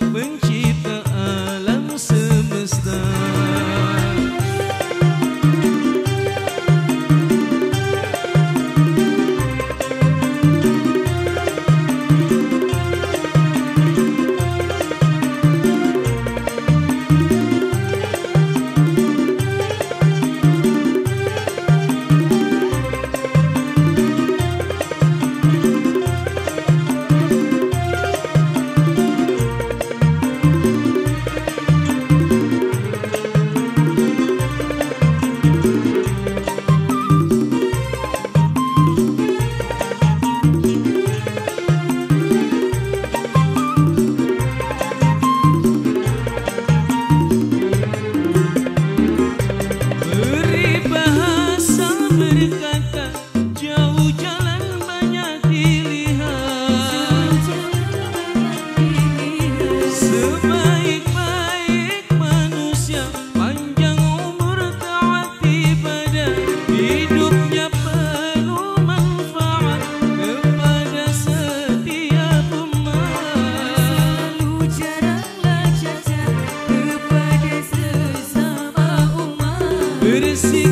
bưng Could it?